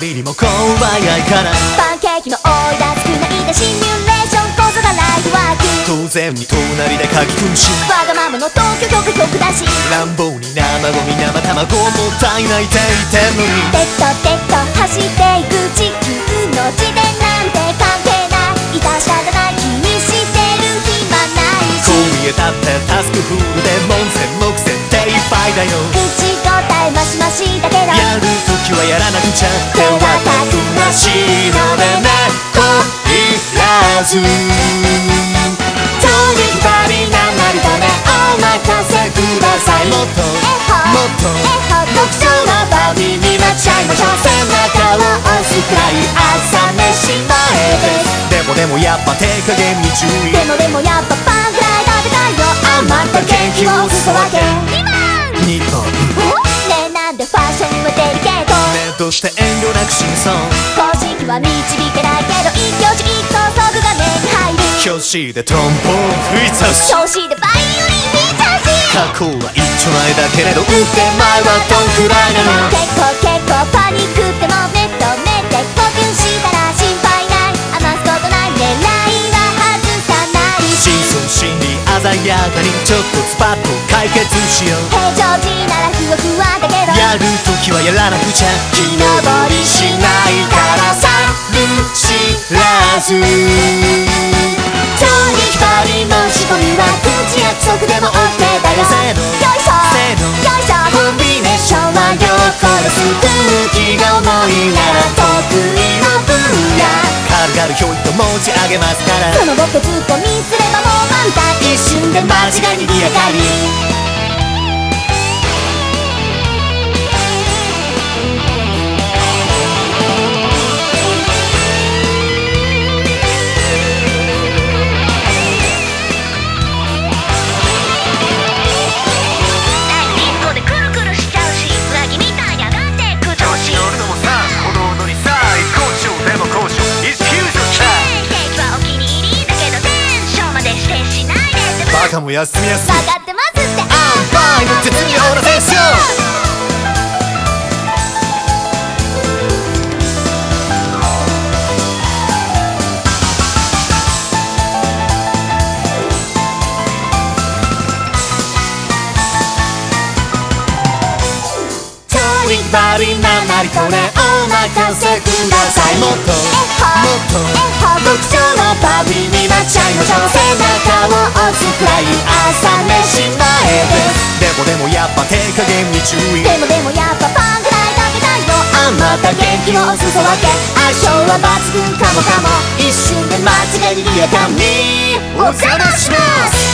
びにも怖いから。パンケーキの多いだ少ないでシミュレーションこそがライフワーク。当然に隣で書き込むし。わがままの東京曲曲だし。乱暴に生ゴミ生卵もったいないって言ってんのに。テッドテッド走っていく地球の地点なんて関係ない。致し方ない気にしてる暇ないし。こう見えたってタスクフルで門前目線手いっぱいだよ。口答えマシマシだけど。やるときはやらなくちゃ手はずとにかくなまりとねお任せください。もっともっとになっちゃいましょう。背中を押すくらい朝飯前です。でもでもやっぱ手加減に注意。でもでもやっぱパンぐらい食べたいよ余った元気を裾分け日本ねえなんでファッションはデリケート。目として遠慮なく真相。公式は導けないけど一挙手が目に入る。教師でトンボを吹いたし。調子でバイオリン弾いちゃうし過去は一丁前だけれど腕前はどんくらいなの結構結構パニックっても目と目で呼吸したら心配ない余すことない狙いは外さない真相心理鮮やかにちょっとスパッと解決しよう。平常時ならふわふわだけど。やるときはやらなくちゃ。木登りしないからさ。る知らず。とにかく申し込みは口約束でも OK だよよいしょせーの。よいしょコンビネーションはよこです空気が重いなら得意の分野軽々ひょいと持ち上げますからそのボケツッコミすればもう満タン一瞬で間違いにぎやかにも休みやすい分かって。ますってアン。パイの絶妙なセッション。トリックバリなまりこくださいもっともっと読書のバビになっちゃいましょうやっぱ手加減に注意。でもでもやっぱパンぐらい食べたいよ。あまた元気をお裾分け。相性は抜群かもかも。一瞬で間違いにぎやかにお邪魔します